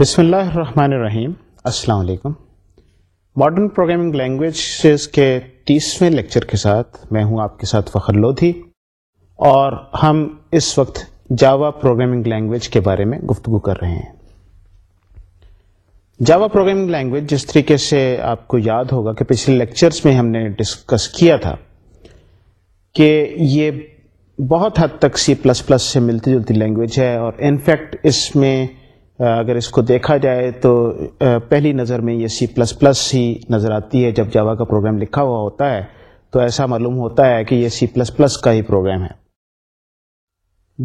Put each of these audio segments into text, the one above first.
بسم اللہ الرحمن الرحیم السلام علیکم ماڈرن پروگرامنگ لینگویجز کے تیسویں لیکچر کے ساتھ میں ہوں آپ کے ساتھ فخر لودھی اور ہم اس وقت جاوا پروگرامنگ لینگویج کے بارے میں گفتگو کر رہے ہیں جاوا پروگرامنگ لینگویج جس طریقے سے آپ کو یاد ہوگا کہ پچھلے لیکچرز میں ہم نے ڈسکس کیا تھا کہ یہ بہت حد تک سی پلس پلس سے ملتی جلتی لینگویج ہے اور انفیکٹ اس میں اگر اس کو دیکھا جائے تو پہلی نظر میں یہ سی پلس پلس ہی نظر آتی ہے جب جاوا کا پروگرام لکھا ہوا ہوتا ہے تو ایسا معلوم ہوتا ہے کہ یہ سی پلس پلس کا ہی پروگرام ہے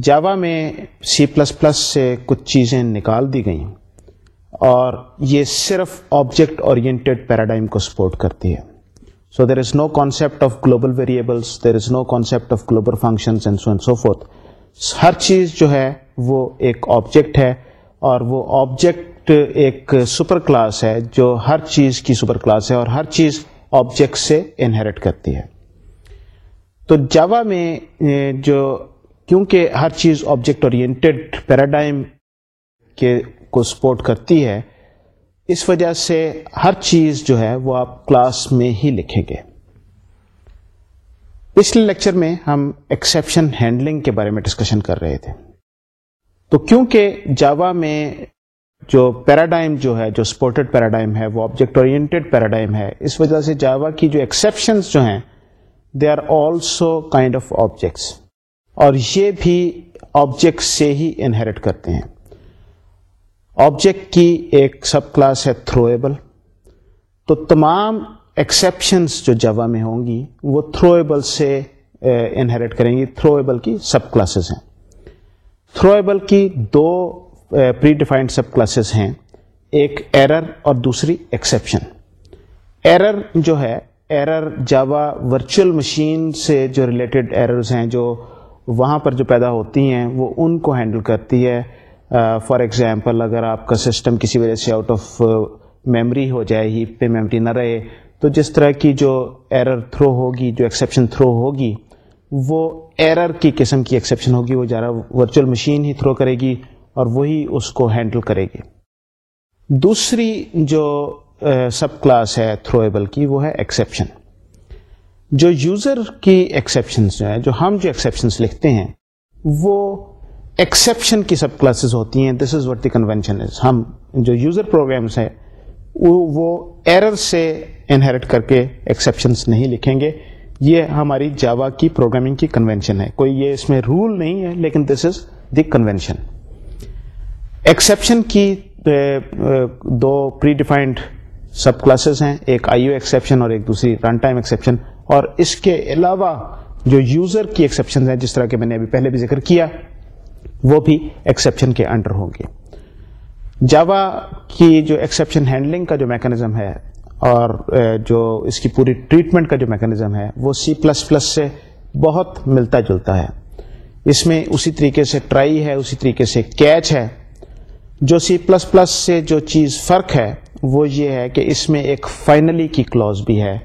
جاوا میں سی پلس پلس سے کچھ چیزیں نکال دی گئیں اور یہ صرف آبجیکٹ اورینٹیڈ پیراڈائم کو سپورٹ کرتی ہے so there is no concept of global variables there is no concept of global fourth ہر چیز جو ہے وہ ایک آبجیکٹ ہے اور وہ آبجیکٹ ایک سپر کلاس ہے جو ہر چیز کی سپر کلاس ہے اور ہر چیز آبجیکٹ سے انہیریٹ کرتی ہے تو جاوا میں جو کیونکہ ہر چیز آبجیکٹ اورینٹیڈ پیراڈائم کے کو سپورٹ کرتی ہے اس وجہ سے ہر چیز جو ہے وہ آپ کلاس میں ہی لکھیں گے پچھلے لیکچر میں ہم ایکسیپشن ہینڈلنگ کے بارے میں ڈسکشن کر رہے تھے تو کیونکہ جاوا میں جو پیراڈائم جو ہے جو سپورٹڈ پیراڈائم ہے وہ آبجیکٹ اورینٹیڈ پیراڈائم ہے اس وجہ سے جاوا کی جو ایکسیپشنس جو ہیں they are also kind of objects اور یہ بھی آبجیکٹ سے ہی انہیرٹ کرتے ہیں آبجیکٹ کی ایک سب کلاس ہے تھرو ایبل تو تمام ایکسیپشنس جو جاوا میں ہوں گی وہ تھرو ایبل سے انہیرٹ eh، کریں گی تھرو ایبل کی سب کلاسز ہیں تھرو ایبل کی دو پری ڈیفائنڈ سب کلاسز ہیں ایک ایرر اور دوسری ایکسیپشن ایرر جو ہے ایرر جاوا ورچوئل مشین سے جو ریلیٹڈ ایررز ہیں جو وہاں پر جو پیدا ہوتی ہیں وہ ان کو ہینڈل کرتی ہے فار uh, ایگزامپل اگر آپ کا سسٹم کسی وجہ سے آؤٹ آف میمری ہو جائے ہی پہ میمری نہ رہے تو جس طرح کی جو ایرر تھرو ہوگی جو ایکسیپشن تھرو ہوگی وہ ایرر کی قسم کی ایکسیپشن ہوگی وہ جا ورچوئل مشین ہی تھرو کرے گی اور وہی اس کو ہینڈل کرے گی دوسری جو سب کلاس ہے تھرو ایبل کی وہ ہے ایکسیپشن جو یوزر کی ایکسیپشنس جو ہیں جو ہم جو ایکسیپشنس لکھتے ہیں وہ ایکسیپشن کی سب کلاسز ہوتی ہیں this is what the convention is ہم جو یوزر پروگرامس ہیں وہ ایرر سے انہیرٹ کر کے ایکسیپشنس نہیں لکھیں گے یہ ہماری جاوا کی پروگرامنگ کی کنوینشن ہے کوئی یہ اس میں رول نہیں ہے لیکن this is the convention exception کی دو پری ڈیفائنڈ سب کلاسز ہیں ایک آئی او ایکسیپشن اور ایک دوسری رن ٹائم ایکسیپشن اور اس کے علاوہ جو یوزر کی ایکسیپشن ہیں جس طرح کے میں نے ابھی پہلے بھی ذکر کیا وہ بھی ایکسپشن کے انڈر ہوں گے جاوا کی جو ایکسپشن ہینڈلنگ کا جو میکانزم ہے اور جو اس کی پوری ٹریٹمنٹ کا جو میکانزم ہے وہ سی پلس پلس سے بہت ملتا جلتا ہے اس میں اسی طریقے سے ٹرائی ہے اسی طریقے سے کیچ ہے جو سی پلس پلس سے جو چیز فرق ہے وہ یہ ہے کہ اس میں ایک فائنلی کی کلاز بھی ہے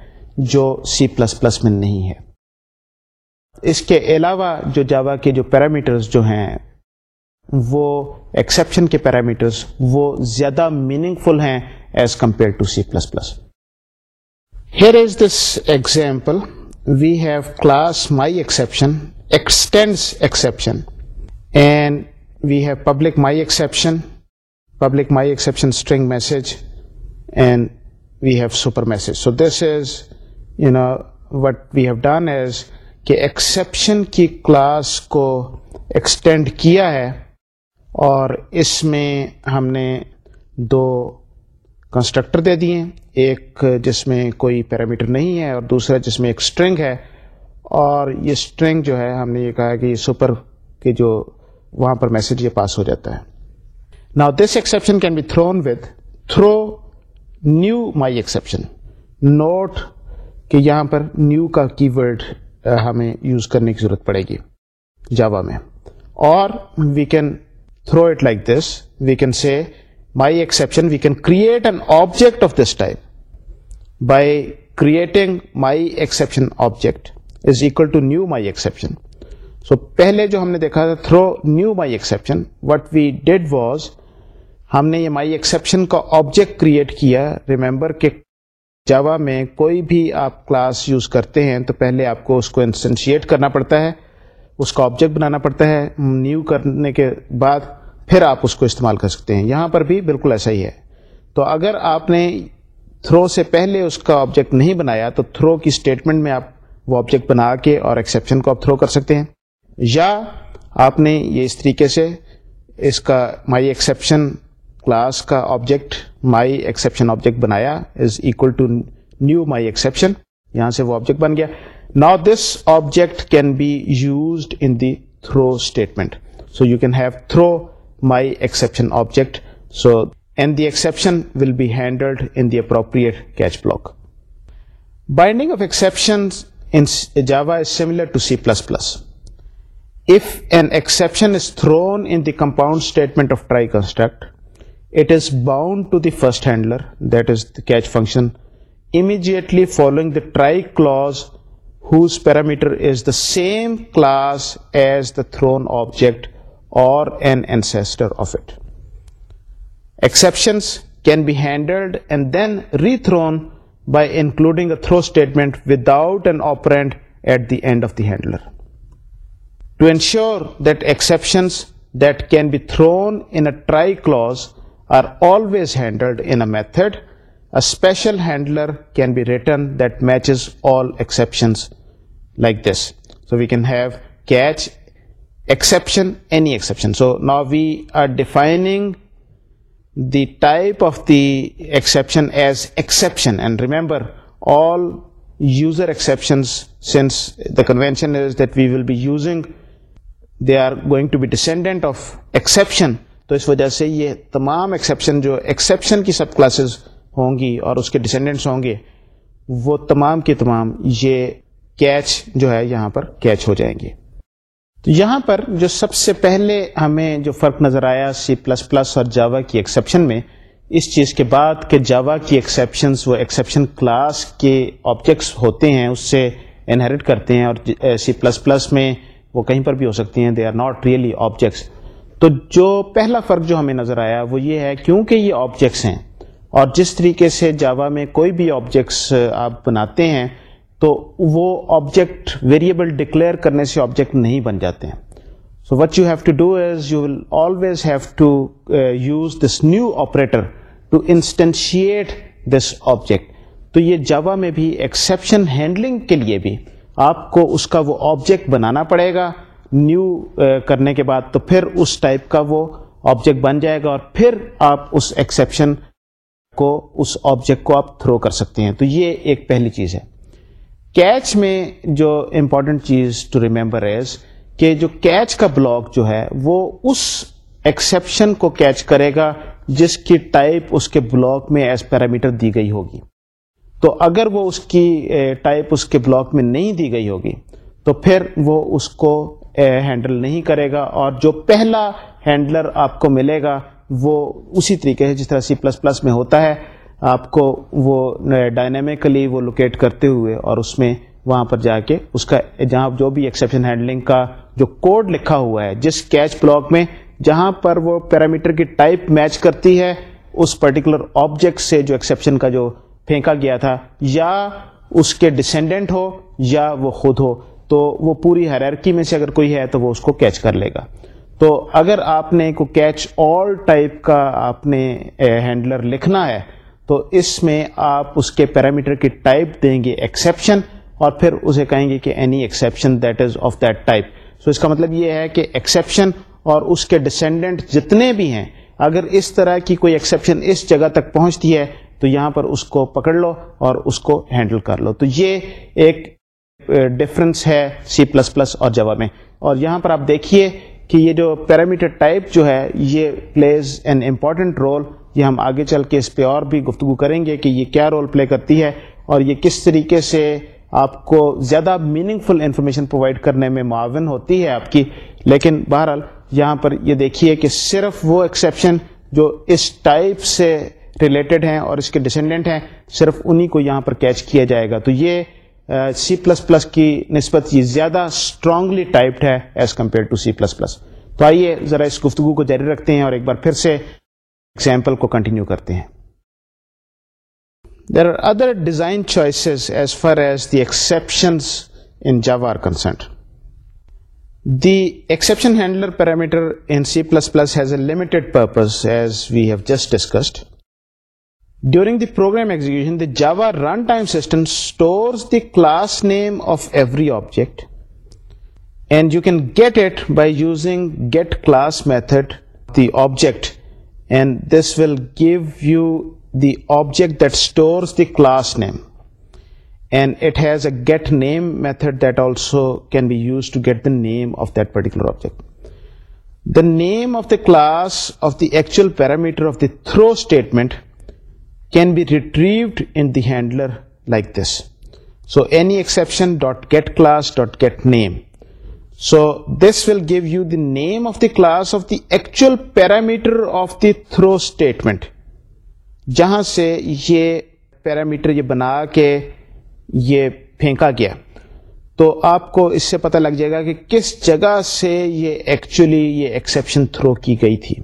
جو سی پلس پلس میں نہیں ہے اس کے علاوہ جو جاوا کے جو پیرامیٹرز جو ہیں وہ ایکسیپشن کے پیرامیٹرز وہ زیادہ میننگ فل ہیں as compare to C plus plus here is this example we have class my exception extend exception and we have public my exception public my exception string message and we have super message so this is you know what we have done as کہ exception کی class کو extend کیا ہے اور اس میں ہم نے دو کنسٹرکٹر دے دیے ایک جس میں کوئی پیرامیٹر نہیں ہے اور دوسرا جس میں ایک اسٹرنگ ہے اور یہ اسٹرنگ جو ہے ہم نے یہ کہا کہ یہ سپر کے جو وہاں پر میسج یہ پاس ہو جاتا ہے نا this exception can be thrown with throw new my exception note کہ یہاں پر نیو کا کی ورڈ ہمیں یوز کرنے کی ضرورت پڑے گی جاوا میں اور we can throw it like this we can say my exception we can create an object of this time by creating my exception object is equal to new my exception so پہلے جو ہم نے دیکھا تھا throw new my exception what we did was ہم نے یہ my exception کا آبجیکٹ کریٹ کیا ریمبر کہ جواب میں کوئی بھی آپ کلاس یوز کرتے ہیں تو پہلے آپ کو اس کو انسنشیٹ کرنا پڑتا ہے اس کا آبجیکٹ بنانا پڑتا ہے نیو کرنے کے بعد پھر آپ اس کو استعمال کر سکتے ہیں یہاں پر بھی بالکل ایسا ہی ہے تو اگر آپ نے تھرو سے پہلے اس کا آبجیکٹ نہیں بنایا تو تھرو کی اسٹیٹمنٹ میں آپ وہ آبجیکٹ بنا کے اور ایکسیپشن کو آپ تھرو کر سکتے ہیں یا آپ نے یہ اس طریقے سے اس کا مائی ایکسیپشن کلاس کا آبجیکٹ مائی ایکسیپشن آبجیکٹ بنایا is equal to new my exception یہاں سے وہ آبجیکٹ بن گیا نا this object can be used in the throw statement so you can have throw my exception object so and the exception will be handled in the appropriate کی first handler this the catch function immediately following the try class whose parameter is the same class as the throw object thrown try clause are always handled انتڈ اشلڈلر can be return دیچز all exception like this so we can have کی we any exception so نا we are exception the type of the exception is exceptions and the all user that we will be using they are going to be descendant of exception تو اس وجہ سے یہ تمام exception جو exception کی subclasses ہوں گی اور اس کے ڈسینڈنٹس ہوں گے وہ تمام کے تمام یہ کیچ جو ہے یہاں پر کیچ ہو جائیں گے یہاں پر جو سب سے پہلے ہمیں جو فرق نظر آیا سی پلس پلس اور جاوا کی ایکسیپشن میں اس چیز کے بعد کہ جاوا کی ایکسیپشنس وہ ایکسیپشن کلاس کے آبجیکٹس ہوتے ہیں اس سے انہرٹ کرتے ہیں اور سی پلس پلس میں وہ کہیں پر بھی ہو سکتی ہیں they are not really objects تو جو پہلا فرق جو ہمیں نظر آیا وہ یہ ہے کیونکہ یہ آبجیکٹس ہیں اور جس طریقے سے جاوا میں کوئی بھی آبجیکٹس آپ بناتے ہیں تو وہ آبجیکٹ ویریبل ڈکلیئر کرنے سے آبجیکٹ نہیں بن جاتے ہیں so what you have to do is you will always have to use this new operator to instantiate this object تو یہ جاوا میں بھی ایکسیپشن ہینڈلنگ کے لیے بھی آپ کو اس کا وہ آبجیکٹ بنانا پڑے گا نیو uh, کرنے کے بعد تو پھر اس ٹائپ کا وہ آبجیکٹ بن جائے گا اور پھر آپ اس ایکسیپشن کو اس آبجیکٹ کو آپ تھرو کر سکتے ہیں تو یہ ایک پہلی چیز ہے کیچ میں جو امپورٹنٹ چیز ٹو ریمبر ایز کہ جو کیچ کا بلاک جو ہے وہ اس ایکسیپشن کو کیچ کرے گا جس کی ٹائپ اس کے بلاک میں ایز پیرامیٹر دی گئی ہوگی تو اگر وہ اس کی ٹائپ eh, اس کے بلاک میں نہیں دی گئی ہوگی تو پھر وہ اس کو ہینڈل eh, نہیں کرے گا اور جو پہلا ہینڈلر آپ کو ملے گا وہ اسی طریقے سے جس طرح سی پلس پلس میں ہوتا ہے آپ کو وہ ڈائنامیکلی وہ لوکیٹ کرتے ہوئے اور اس میں وہاں پر جا کے اس کا جہاں جو بھی ایکسیپشن ہینڈلنگ کا جو کوڈ لکھا ہوا ہے جس کیچ بلاک میں جہاں پر وہ پیرامیٹر کی ٹائپ میچ کرتی ہے اس پرٹیکولر آبجیکٹ سے جو ایکسیپشن کا جو پھینکا گیا تھا یا اس کے ڈسینڈنٹ ہو یا وہ خود ہو تو وہ پوری ہیرارکی میں سے اگر کوئی ہے تو وہ اس کو کیچ کر لے گا تو اگر آپ نے کو کیچ آل ٹائپ کا آپ نے ہینڈلر لکھنا ہے تو اس میں آپ اس کے پیرامیٹر کی ٹائپ دیں گے ایکسیپشن اور پھر اسے کہیں گے کہ any exception that is of that type so اس کا مطلب یہ ہے کہ ایکسیپشن اور اس کے ڈسینڈنٹ جتنے بھی ہیں اگر اس طرح کی کوئی ایکسیپشن اس جگہ تک پہنچتی ہے تو یہاں پر اس کو پکڑ لو اور اس کو ہینڈل کر لو تو یہ ایک ڈفرنس ہے سی پلس پلس اور جوا میں اور یہاں پر آپ دیکھیے کہ یہ جو پیرامیٹر ٹائپ جو ہے یہ پلیز این امپورٹنٹ رول یہ ہم آگے چل کے اس پہ اور بھی گفتگو کریں گے کہ یہ کیا رول پلے کرتی ہے اور یہ کس طریقے سے آپ کو زیادہ میننگ فل انفارمیشن پرووائڈ کرنے میں معاون ہوتی ہے آپ کی لیکن بہرحال یہاں پر یہ دیکھیے کہ صرف وہ ایکسیپشن جو اس ٹائپ سے ریلیٹڈ ہیں اور اس کے ڈسینڈنٹ ہیں صرف انہی کو یہاں پر کیچ کیا جائے گا تو یہ سی پلس پلس کی نسبت یہ زیادہ اسٹرانگلی ٹائپڈ ہے as compare to C plus plus تو آئیے ذرا اس گفتگو کو جاری رکھتے ہیں اور ایک بار پھر سے ایگزامپل کو کنٹینیو کرتے ہیں there are other design choices as far as the in Java are concerned the exception handler parameter in C plus plus has a limited purpose as we have just discussed during the program execution the Java run time system stores the class name of every object and you can get it by using get class method the object and this will give you the object that stores the class name, and it has a get name method that also can be used to get the name of that particular object. The name of the class of the actual parameter of the throw statement can be retrieved in the handler like this. So any exception dot get class dot get name, so this will give you the name of the class of the actual parameter of the throw statement جہاں سے یہ parameter یہ بنا کے یہ پھینکا گیا تو آپ کو اس سے پتہ لگ جائے گا کہ کس جگہ سے یہ ایکچولی یہ ایکسیپشن تھرو کی گئی تھی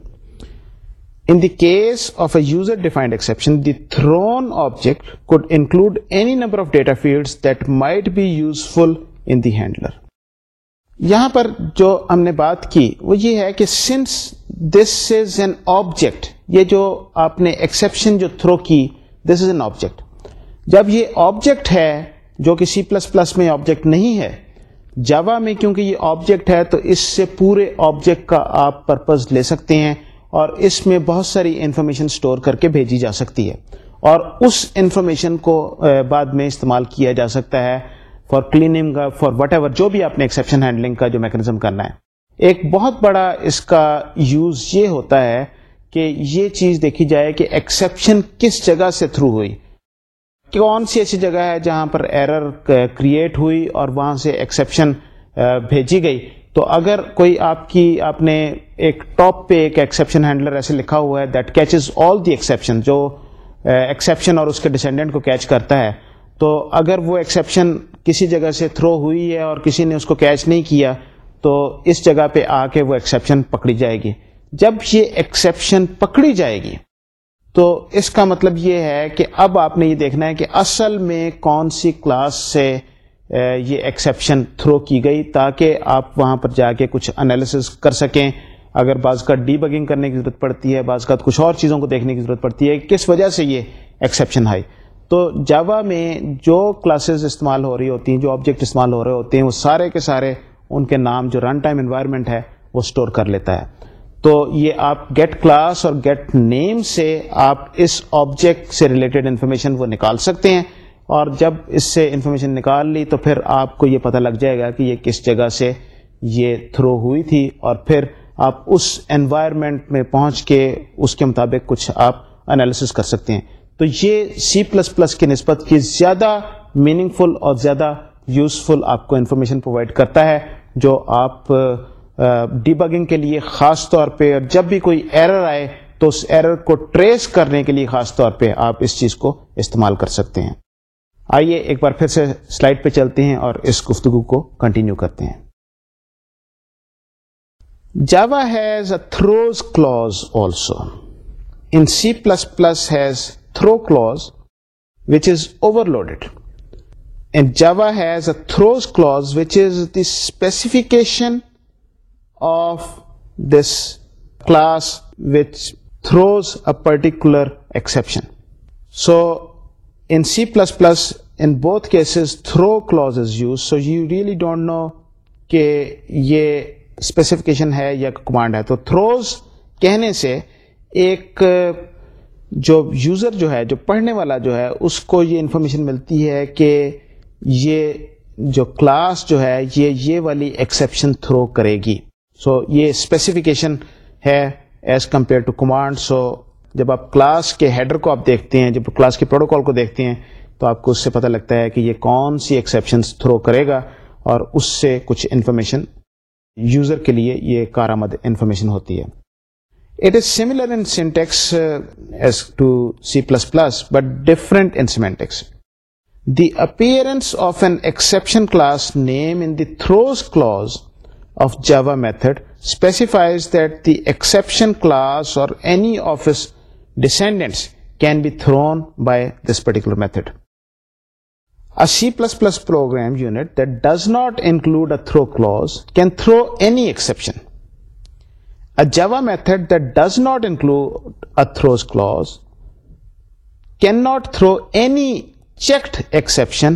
in the case of a user defined exception the thrown object could include any number of data field that might be useful in the handler یہاں پر جو ہم نے بات کی وہ یہ ہے کہ since this is an object یہ جو آپ نے ایکسپشن جو تھرو کی دس از این آبجیکٹ جب یہ آبجیکٹ ہے جو کہ سی پلس پلس میں آبجیکٹ نہیں ہے جوا میں کیونکہ یہ آبجیکٹ ہے تو اس سے پورے آبجیکٹ کا آپ پرپز لے سکتے ہیں اور اس میں بہت ساری انفارمیشن سٹور کر کے بھیجی جا سکتی ہے اور اس انفارمیشن کو بعد میں استعمال کیا جا سکتا ہے کلیننگ کا فار وٹ ایور جو بھی آپ نے ایکسیپشن ہینڈلنگ کا جو میکنزم کرنا ہے ایک بہت بڑا اس کا یوز یہ ہوتا ہے کہ یہ چیز دیکھی جائے کہ ایکسیپشن کس جگہ سے تھرو ہوئی کون سی ایسی جگہ ہے جہاں پر ایرر کریٹ ہوئی اور وہاں سے ایکسیپشن بھیجی گئی تو اگر کوئی آپ کی آپ نے ایک ٹاپ پہ ایک ایکسیپشن ہینڈلر ایسے لکھا ہوا ہے that catches all the exception جو ایکسیپشن اور اس کے ڈسینڈنٹ کو کیچ کرتا ہے تو اگر وہ ایکسیپشن کسی جگہ سے تھرو ہوئی ہے اور کسی نے اس کو کیچ نہیں کیا تو اس جگہ پہ آ کے وہ ایکسیپشن پکڑی جائے گی جب یہ ایکسیپشن پکڑی جائے گی تو اس کا مطلب یہ ہے کہ اب آپ نے یہ دیکھنا ہے کہ اصل میں کون سی کلاس سے یہ ایکسیپشن تھرو کی گئی تاکہ آپ وہاں پر جا کے کچھ انالیسز کر سکیں اگر بعض کا ڈی بگنگ کرنے کی ضرورت پڑتی ہے بعض کا کچھ اور چیزوں کو دیکھنے کی ضرورت پڑتی ہے کس وجہ سے یہ ایکسیپشن آئی تو جاوا میں جو کلاسز استعمال ہو رہی ہوتی ہیں جو آبجیکٹ استعمال ہو رہے ہوتے ہیں وہ سارے کے سارے ان کے نام جو رن ٹائم انوائرمنٹ ہے وہ اسٹور کر لیتا ہے تو یہ آپ گیٹ کلاس اور گیٹ نیم سے آپ اس آبجیکٹ سے ریلیٹڈ انفارمیشن وہ نکال سکتے ہیں اور جب اس سے انفارمیشن نکال لی تو پھر آپ کو یہ پتہ لگ جائے گا کہ یہ کس جگہ سے یہ تھرو ہوئی تھی اور پھر آپ اس انوائرمنٹ میں پہنچ کے اس کے مطابق کچھ آپ انالیسس کر سکتے ہیں تو یہ سی پلس پلس کی نسبت کی زیادہ میننگ فل اور زیادہ یوزفل آپ کو انفارمیشن پرووائڈ کرتا ہے جو آپ ڈیبگنگ کے لیے خاص طور پہ اور جب بھی کوئی ایرر آئے تو اس ایرر کو ٹریس کرنے کے لیے خاص طور پہ آپ اس چیز کو استعمال کر سکتے ہیں آئیے ایک بار پھر سے سلائڈ پہ چلتے ہیں اور اس گفتگو کو کنٹینیو کرتے ہیں Java has a throws clause also in C plus plus has throw clause which is overloaded and Java has a throws clause which is the specification of this class was a particular exception so in C plus plus in both cases throw clause is use so you really don't know کہ یہ specification ہے یا command ہے تو throws کہنے سے ایک جو یوزر جو ہے جو پڑھنے والا جو ہے اس کو یہ انفارمیشن ملتی ہے کہ یہ جو کلاس جو ہے یہ یہ والی ایکسیپشن تھرو کرے گی سو so, یہ اسپیسیفیکیشن ہے as compare to command so جب آپ کلاس کے ہیڈر کو آپ دیکھتے ہیں جب کلاس کے پروٹوکال کو دیکھتے ہیں تو آپ کو اس سے پتہ لگتا ہے کہ یہ کون سی ایکسیپشن تھرو کرے گا اور اس سے کچھ انفارمیشن یوزر کے لیے یہ کارآمد انفارمیشن ہوتی ہے It is similar in syntax uh, as to C++, but different in semantics. The appearance of an exception class name in the throws clause of Java method specifies that the exception class or any of its descendants can be thrown by this particular method. A C++ program unit that does not include a throw clause can throw any exception. Java method that does not include a throws clause can not throw any checked exception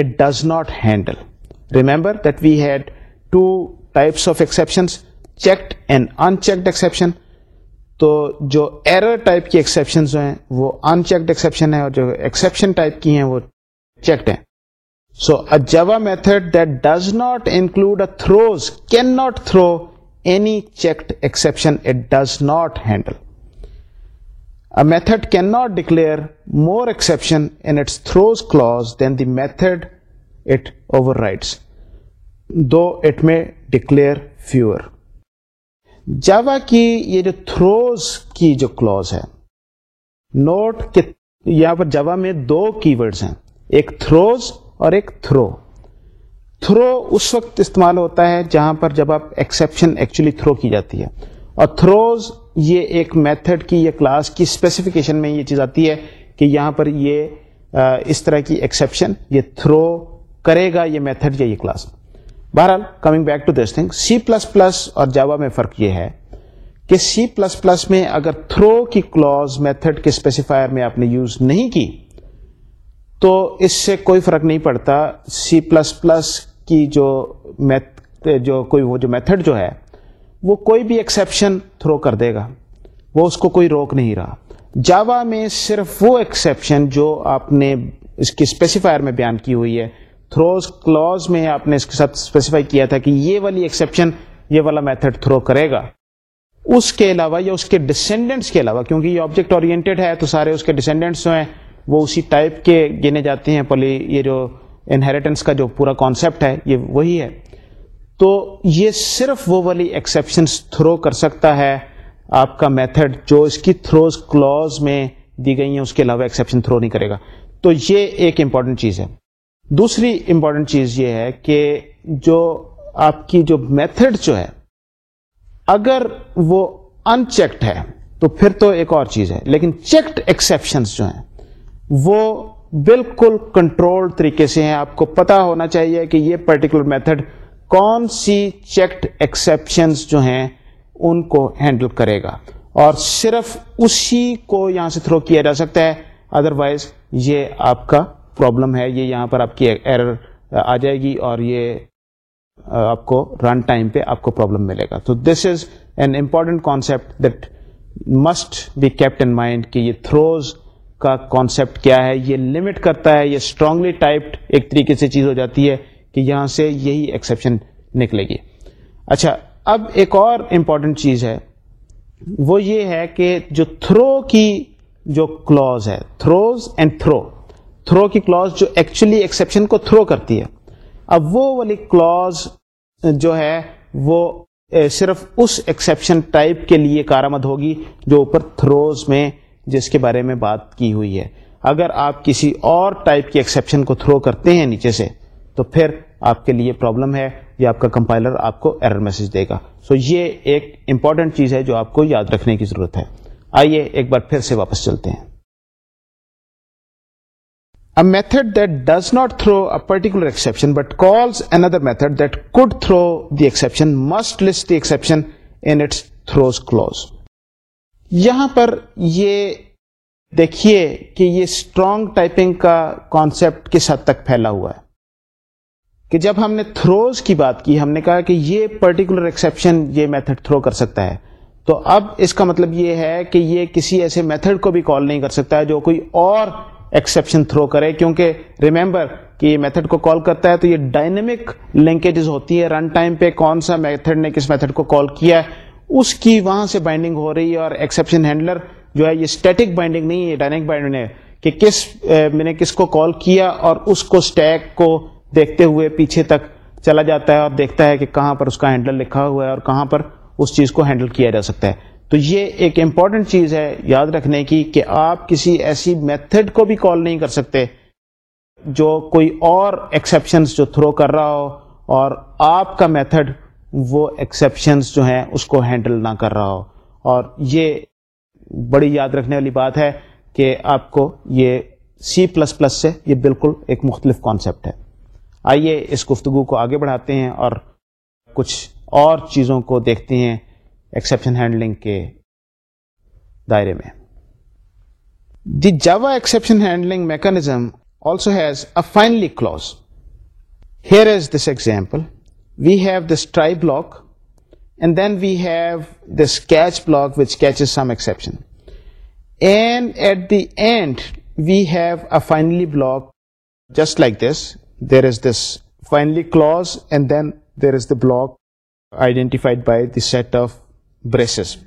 it does not handle remember that we had two types of exceptions checked and unchecked exception تو جو error type کی exceptions ہیں وہ unchecked exception ہے اور جو exception type کی ہیں وہ چیکڈ ہیں so a Java method that does not include a throws can not throw any checked exception it does not handle method can not declare more exception an it throws clause then the method it overrides though it may declare fewer Java کی یہ جو throws کی جو clause ہے note کے یہاں پر جبا میں دو کی ورڈز ہیں ایک تھروز اور ایک تھرو تھرو اس وقت استعمال ہوتا ہے جہاں پر جب آپ ایکسیپشن ایکچولی تھرو کی جاتی ہے اور تھروز یہ ایک میتھڈ کی یا کلاس کی اسپیسیفکیشن میں یہ چیز آتی ہے کہ یہاں پر یہ اس طرح کی ایکسیپشن یہ تھرو کرے گا یہ میتھڈ یا یہ کلاس بہرحال coming back to this thing C plus plus اور جاوا میں فرق یہ ہے کہ سی پلس پلس میں اگر تھرو کی کلوز میتھڈ کے اسپیسیفائر میں آپ نے یوز نہیں کی تو اس سے کوئی فرق نہیں پڑتا سی پلس پلس کی جو میتھ جو کوئی وہ جو میتھڈ جو ہے وہ کوئی بھی ایکسیپشن تھرو کر دے گا وہ اس کو کوئی روک نہیں رہا جاوا میں صرف وہ ایکسیپشن جو آپ نے اس کی اسپیسیفائر میں بیان کی ہوئی ہے تھروز کلوز میں آپ نے اس کے ساتھ اسپیسیفائی کیا تھا کہ یہ والی ایکسیپشن یہ والا میتھڈ تھرو کرے گا اس کے علاوہ یا اس کے ڈسینڈنٹس کے علاوہ کیونکہ یہ آبجیکٹ اور سارے اس کے ڈسینڈنٹس ہیں وہ اسی ٹائپ کے گنے جاتے ہیں پلی یہ جو انہریٹنس کا جو پورا کانسیپٹ ہے یہ وہی ہے تو یہ صرف وہ والی ایکسیپشنس تھرو کر سکتا ہے آپ کا میتھڈ جو اس کی تھروز کلوز میں دی گئی ہیں اس کے علاوہ ایکسیپشن تھرو نہیں کرے گا تو یہ ایک امپورٹنٹ چیز ہے دوسری امپورٹنٹ چیز یہ ہے کہ جو آپ کی جو میتھڈ جو ہے اگر وہ انچیکڈ ہے تو پھر تو ایک اور چیز ہے لیکن چیکڈ ایکسیپشنس جو ہیں وہ بالکل کنٹرول طریقے سے ہیں آپ کو پتا ہونا چاہیے کہ یہ پرٹیکولر میتھڈ کون سی چیکڈ ایکسپشنس جو ہیں ان کو ہینڈل کرے گا اور صرف اسی کو یہاں سے تھرو کیا جا سکتا ہے ادر وائز یہ آپ کا پرابلم ہے یہ یہاں پر آپ کی ایرر آ جائے گی اور یہ آپ کو رن ٹائم پہ آپ کو پرابلم ملے گا تو this is an important concept that must be kept in mind کہ یہ تھروز کا کانسیپٹ کیا ہے یہ لمٹ کرتا ہے یہ اسٹرانگلی ٹائپڈ ایک طریقے سے چیز ہو جاتی ہے کہ یہاں سے یہی ایکسیپشن نکلے گی اچھا اب ایک اور امپورٹنٹ چیز ہے وہ یہ ہے کہ جو تھرو کی جو کلوز ہے تھروز اینڈ تھرو تھرو کی کلوز جو ایکچولی ایکسیپشن کو تھرو کرتی ہے اب وہ والی کلوز جو ہے وہ صرف اس ایکسیپشن ٹائپ کے لیے کارآمد ہوگی جو اوپر تھروز میں جس کے بارے میں بات کی ہوئی ہے اگر آپ کسی اور ٹائپ کی ایکسیپشن کو تھرو کرتے ہیں نیچے سے تو پھر آپ کے لیے پرابلم ہے یا آپ کا کمپائلر آپ کو ایرر میسج دے گا سو یہ ایک امپورٹنٹ چیز ہے جو آپ کو یاد رکھنے کی ضرورت ہے آئیے ایک بار پھر سے واپس چلتے ہیں method that does not throw particular exception but could throw method that must throw the must list its throws clause یہاں پر یہ دیکھیے کہ یہ اسٹرانگ ٹائپنگ کا کانسیپٹ کس حد تک پھیلا ہوا ہے کہ جب ہم نے تھروز کی بات کی ہم نے کہا کہ یہ پرٹیکولر ایکسیپشن یہ میتھڈ تھرو کر سکتا ہے تو اب اس کا مطلب یہ ہے کہ یہ کسی ایسے میتھڈ کو بھی کال نہیں کر سکتا ہے جو کوئی اور ایکسیپشن تھرو کرے کیونکہ ریمبر کہ یہ میتھڈ کو کال کرتا ہے تو یہ ڈائنمک لنکیجز ہوتی ہے رن ٹائم پہ کون سا میتھڈ نے کس میتھڈ کو کال کیا ہے اس کی وہاں سے بائنڈنگ ہو رہی ہے اور ایکسیپشن ہینڈلر جو ہے یہ اسٹیٹک بائنڈنگ نہیں ہے ڈائریکٹ بائنڈنگ ہے کہ کس میں نے کس کو کال کیا اور اس کو اسٹیک کو دیکھتے ہوئے پیچھے تک چلا جاتا ہے اور دیکھتا ہے کہ کہاں پر اس کا ہینڈل لکھا ہوا ہے اور کہاں پر اس چیز کو ہینڈل کیا جا سکتا ہے تو یہ ایک امپورٹنٹ چیز ہے یاد رکھنے کی کہ آپ کسی ایسی میتھڈ کو بھی کال نہیں کر سکتے جو کوئی اور ایکسیپشنس جو تھرو کر رہا ہو اور آپ کا میتھڈ وہ ایکسیپشنس جو ہیں اس کو ہینڈل نہ کر رہا ہو اور یہ بڑی یاد رکھنے والی بات ہے کہ آپ کو یہ سی پلس پلس سے یہ بالکل ایک مختلف کانسیپٹ ہے آئیے اس گفتگو کو آگے بڑھاتے ہیں اور کچھ اور چیزوں کو دیکھتے ہیں ایکسیپشن ہینڈلنگ کے دائرے میں the Java exception handling mechanism also has a finally clause here is this example we have this try block, and then we have this catch block which catches some exception, and at the end we have a finally block. Just like this, there is this finally clause, and then there is the block identified by the set of braces.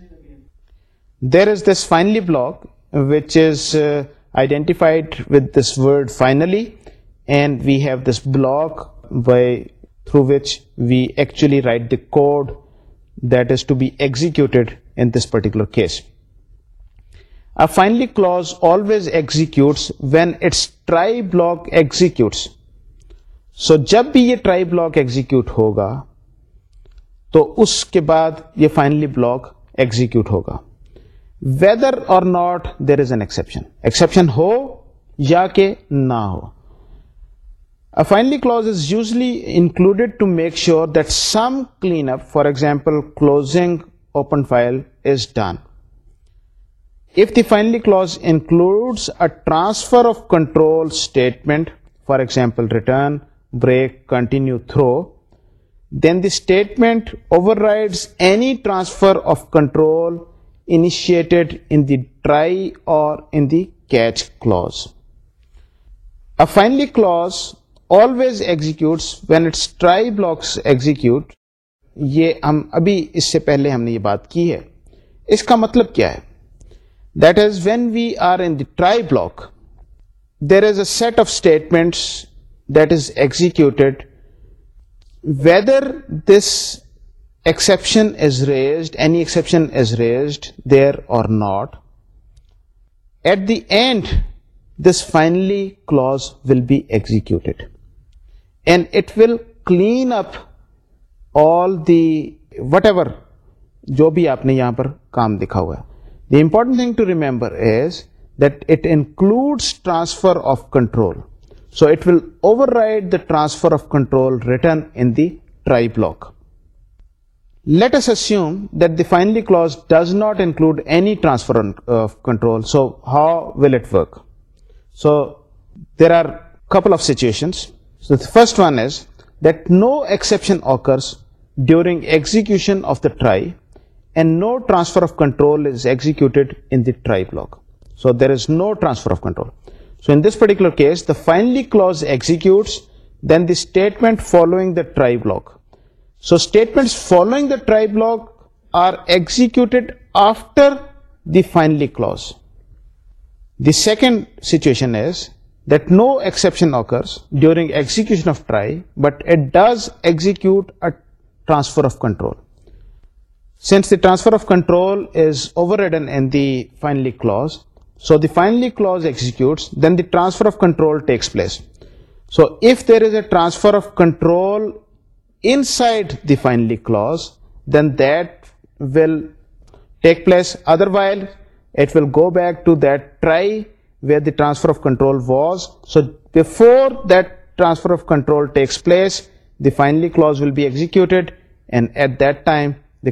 There is this finally block which is uh, identified with this word finally, and we have this block by through which we actually write the code that is to be execute in this particulars ways exec when it's try block executes so جب بھی یہ try block execute ہوگا تو اس کے بعد یہ finally block execute ہوگا whether or not there is an exception exception ہو یا کہ نہ ہو A finally clause is usually included to make sure that some cleanup, for example closing open file, is done. If the finally clause includes a transfer of control statement, for example return, break, continue, throw, then the statement overrides any transfer of control initiated in the try or in the catch clause. A finally clause always executes when it's try blocks execute یہ ہم ابھی اس سے پہلے ہم نے یہ بات کی ہے اس کا مطلب کیا ہے that is when we are in the try block there is a set of statements that is executed whether this exception is raised any exception is raised there or not at the end this finally clause will be executed and it will clean up all the whatever جو بھی آپ نے یہاں پر کام دکھا ہوا ہے important thing to remember is that it includes transfer of control so it will override the transfer of control return in the try block let's that the finally clause does not include any transfer of control so how will it work so there are couple of situations So the first one is that no exception occurs during execution of the try and no transfer of control is executed in the try block. So there is no transfer of control. So in this particular case, the finally clause executes then the statement following the try block. So statements following the try block are executed after the finally clause. The second situation is ڈیورائی but it does exec transfer of control of control clause so the finally clause exec transfer transfer go back to دیکھ where دیگر was so before transfer of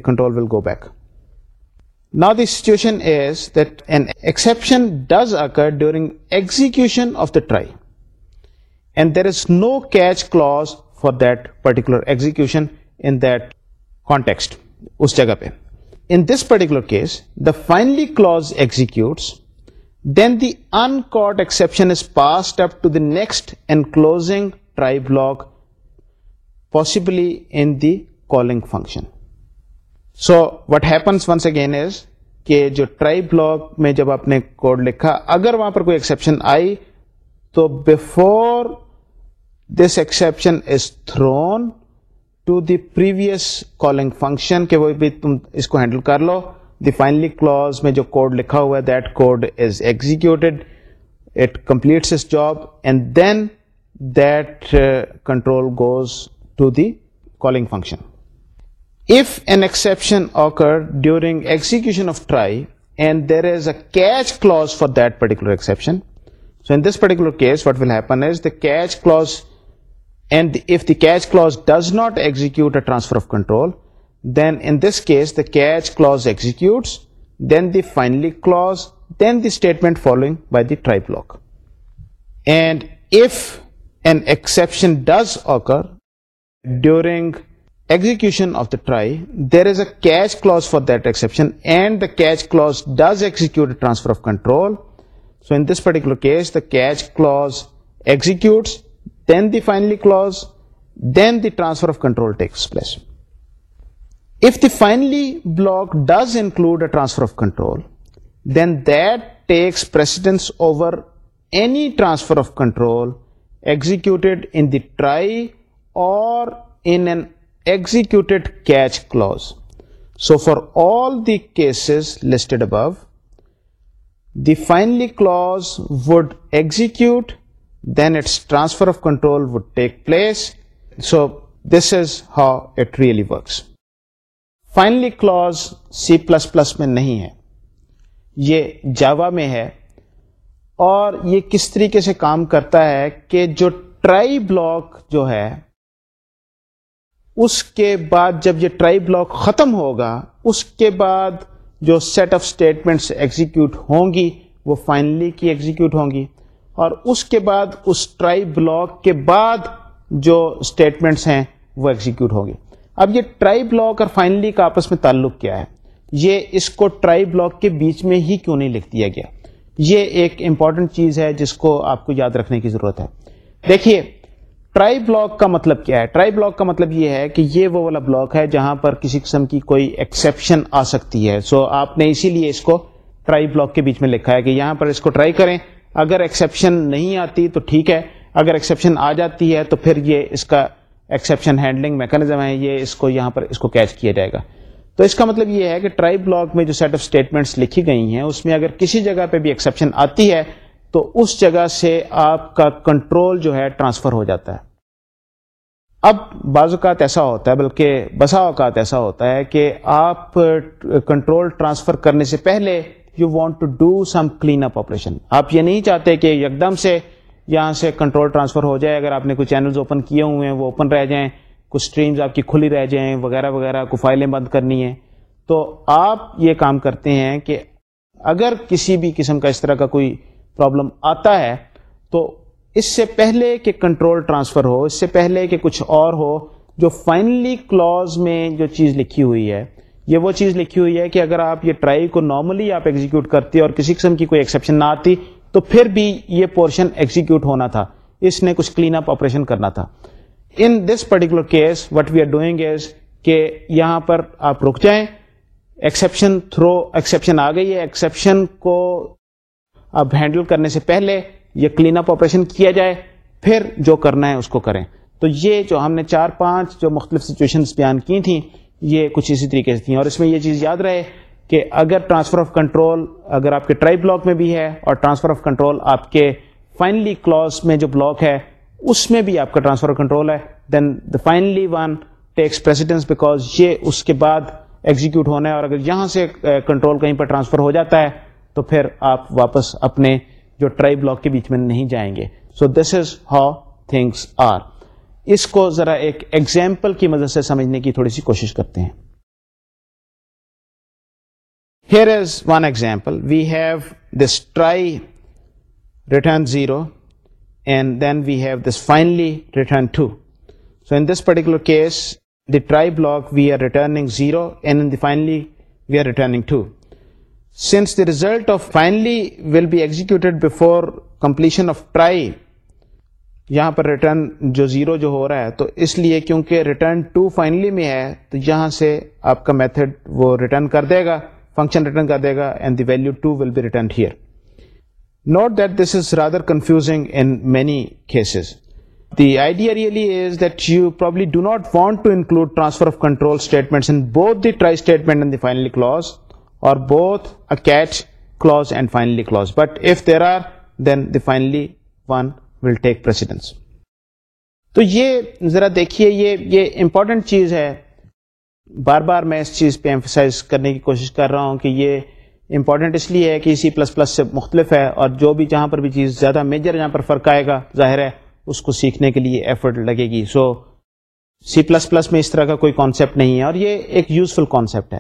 control go back نا this situation does occur during exec try and there is no catch clause for particular exact context اس جگہ پہ in this particular case the finally clause exec then the in code exception is pass up to the next and closing try block possibly in the calling function so what happens once again is کہ جو try block میں جب آپ نے کوڈ لکھا اگر وہاں پر کوئی ایکسیپشن آئی تو before this exception is thrown to the previous calling function کہ وہ بھی تم اس کو ہینڈل کر لو دی فائنلی کلوز میں جو کوڈ لکھا ہوا ہے that code is it completes job and then that control goes to the calling function if an exception occur during execution of try and there is a catch clause for that particular exception so in this particular case what will happen is the catch clause and if catch clause does not execute a transfer of control Then in this case the catch clause executes, then the finally clause, then the statement following by the try block. And if an exception does occur during execution of the try, there is a catch clause for that exception, and the catch clause does execute a transfer of control. So in this particular case the catch clause executes, then the finally clause, then the transfer of control takes place. If the finally block does include a transfer of control, then that takes precedence over any transfer of control executed in the try or in an executed catch clause. So for all the cases listed above, the finally clause would execute, then its transfer of control would take place. So this is how it really works. Finally clause C plus plus میں نہیں ہے یہ Java میں ہے اور یہ کس طریقے سے کام کرتا ہے کہ جو ٹرائی بلاک جو ہے اس کے بعد جب یہ ٹرائی بلاک ختم ہوگا اس کے بعد جو سیٹ آف اسٹیٹمنٹس ایگزیکیوٹ ہوں گی وہ فائنلی کی ایگزیکیوٹ ہوں گی اور اس کے بعد اس ٹرائی بلاک کے بعد جو اسٹیٹمنٹس ہیں وہ ایگزیکیوٹ ہوں گی اب یہ ٹرائی بلاک اور فائنلی کا آپس میں تعلق کیا ہے یہ اس کو ٹرائی بلاک کے بیچ میں ہی کیوں نہیں لکھ دیا گیا یہ ایک امپورٹنٹ چیز ہے جس کو آپ کو یاد رکھنے کی ضرورت ہے دیکھیے ٹرائی بلاک کا مطلب کیا ہے ٹرائی بلاک کا مطلب یہ ہے کہ یہ وہ والا بلاک ہے جہاں پر کسی قسم کی کوئی ایکسیپشن آ سکتی ہے سو so, آپ نے اسی لیے اس کو ٹرائی بلاک کے بیچ میں لکھا ہے کہ یہاں پر اس کو ٹرائی کریں اگر ایکسیپشن نہیں آتی تو ٹھیک ہے اگر ایکسیپشن آ جاتی ہے تو پھر یہ اس کا ایکسیپشن ہینڈلنگ میکانزم ہے یہ اس کو یہاں پر اس کو کیچ کیا جائے گا تو اس کا مطلب یہ ہے کہ ٹرائب بلاک میں جو سیٹ آف اسٹیٹمنٹس لکھی گئی ہیں اس میں اگر کسی جگہ پہ بھی ایکسیپشن آتی ہے تو اس جگہ سے آپ کا کنٹرول جو ہے ٹرانسفر ہو جاتا ہے اب بعض اوقات ایسا ہوتا ہے بلکہ بسا اوقات ایسا ہوتا ہے کہ آپ کنٹرول ٹرانسفر کرنے سے پہلے you want to do some clean up operation آپ یہ نہیں چاہتے کہ یکدم سے یہاں سے کنٹرول ٹرانسفر ہو جائے اگر آپ نے کوئی چینلز اوپن کیے ہوئے ہیں وہ اوپن رہ جائیں کچھ اسٹریمز آپ کی کھلی رہ جائیں وغیرہ وغیرہ کو فائلیں بند کرنی ہیں تو آپ یہ کام کرتے ہیں کہ اگر کسی بھی قسم کا اس طرح کا کوئی پرابلم آتا ہے تو اس سے پہلے کہ کنٹرول ٹرانسفر ہو اس سے پہلے کہ کچھ اور ہو جو فائنلی کلاز میں جو چیز لکھی ہوئی ہے یہ وہ چیز لکھی ہوئی ہے کہ اگر آپ یہ ٹرائی کو نارملی آپ ایگزیکیوٹ کرتے اور کسی قسم کی کوئی ایکسیپشن نہ آتی تو پھر بھی یہ پورشن ایکزیکیوٹ ہونا تھا اس نے کچھ کلین اپ آپریشن کرنا تھا in this particular case what we are doing is کہ یہاں پر آپ رک جائیں ایکسیپشن تھرو ایکسیپشن آ گئی ہے ایکسیپشن کو اب ہینڈل کرنے سے پہلے یہ کلین اپ آپریشن کیا جائے پھر جو کرنا ہے اس کو کریں تو یہ جو ہم نے چار پانچ جو مختلف سچویشنز بیان کی تھیں یہ کچھ اسی طریقے سے تھیں اور اس میں یہ چیز یاد رہے کہ اگر ٹرانسفر آف کنٹرول اگر آپ کے ٹرائی بلاک میں بھی ہے اور ٹرانسفر آف کنٹرول آپ کے فائنلی کلاس میں جو بلاک ہے اس میں بھی آپ کا ٹرانسفر آف کنٹرول ہے then the finally one takes precedence because یہ اس کے بعد ایگزیکیوٹ ہونا ہے اور اگر یہاں سے کنٹرول uh, کہیں پر ٹرانسفر ہو جاتا ہے تو پھر آپ واپس اپنے جو ٹرائی بلاک کے بیچ میں نہیں جائیں گے so this is how things are اس کو ذرا ایک ایگزامپل کی مدد سے سمجھنے کی تھوڑی سی کوشش کرتے ہیں here is one example we have this try return zero and then we have this finally return two so in this are the try block we are returning zero are we are Since to since the result of finally will be completion of try یہاں پر return جو zero جو ہو رہا ہے تو اس لیے کیونکہ ریٹرن ٹو فائنلی میں ہے تو یہاں سے آپ کا میتھڈ وہ ریٹرن کر دے گا فنکشن ریٹرن کر دے گا and the value two will be return here note that that this is is rather confusing in many cases the idea really you probably do not want to include transfer of control statements in both the try statement and the finally or both catch and finally finally but there are then the one will take precedence تو یہ یہ یہ ذرا دیکھیے important چیز ہے بار بار میں اس چیز پہ ایمفسائز کرنے کی کوشش کر رہا ہوں کہ یہ امپورٹنٹ اس لیے ہے کہ سی پلس پلس سے مختلف ہے اور جو بھی جہاں پر بھی چیز زیادہ میجر جہاں پر فرق آئے گا ظاہر ہے اس کو سیکھنے کے لیے ایفرٹ لگے گی سو سی پلس پلس میں اس طرح کا کوئی کانسیپٹ نہیں ہے اور یہ ایک یوزفل کانسیپٹ ہے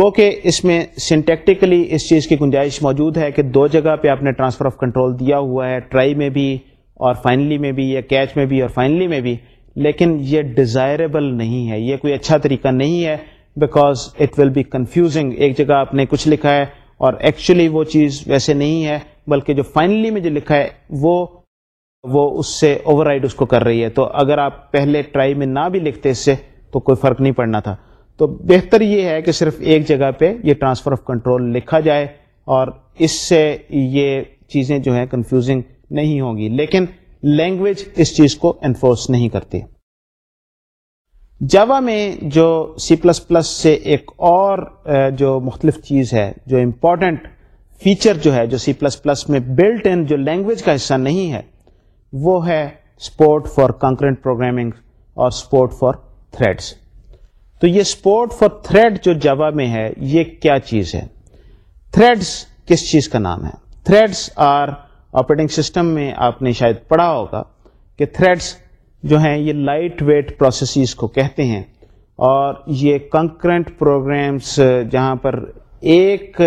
گو کہ اس میں سنٹیکٹیکلی اس چیز کی گنجائش موجود ہے کہ دو جگہ پہ آپ نے ٹرانسفر آف کنٹرول دیا ہوا ہے ٹرائی میں بھی اور فائنلی میں بھی یا کیچ میں بھی اور فائنلی میں بھی لیکن یہ ڈیزائریبل نہیں ہے یہ کوئی اچھا طریقہ نہیں ہے because it will be confusing ایک جگہ آپ نے کچھ لکھا ہے اور ایکچولی وہ چیز ویسے نہیں ہے بلکہ جو فائنلی میں جو لکھا ہے وہ وہ اس سے اوور رائڈ اس کو کر رہی ہے تو اگر آپ پہلے ٹرائی میں نہ بھی لکھتے اس سے تو کوئی فرق نہیں پڑنا تھا تو بہتر یہ ہے کہ صرف ایک جگہ پہ یہ ٹرانسفر آف کنٹرول لکھا جائے اور اس سے یہ چیزیں جو ہیں کنفیوزنگ نہیں ہوں گی لیکن لینگویج اس چیز کو انفورس نہیں کرتی جاوا میں جو سی پلس پلس سے ایک اور جو مختلف چیز ہے جو امپورٹنٹ فیچر جو ہے جو سی پلس پلس میں بلٹ ان جو لینگویج کا حصہ نہیں ہے وہ ہے سپورٹ فار کنکرنٹ پروگرامنگ اور سپورٹ فار تھریڈس تو یہ سپورٹ فار تھریڈ جو جوا میں ہے یہ کیا چیز ہے تھریڈس کس چیز کا نام ہے تھریڈس آر آپریٹنگ سسٹم میں آپ نے شاید پڑھا ہوگا کہ تھریڈس جو ہیں یہ لائٹ ویٹ پروسیسز کو کہتے ہیں اور یہ کنکرنٹ پروگرامس جہاں پر ایک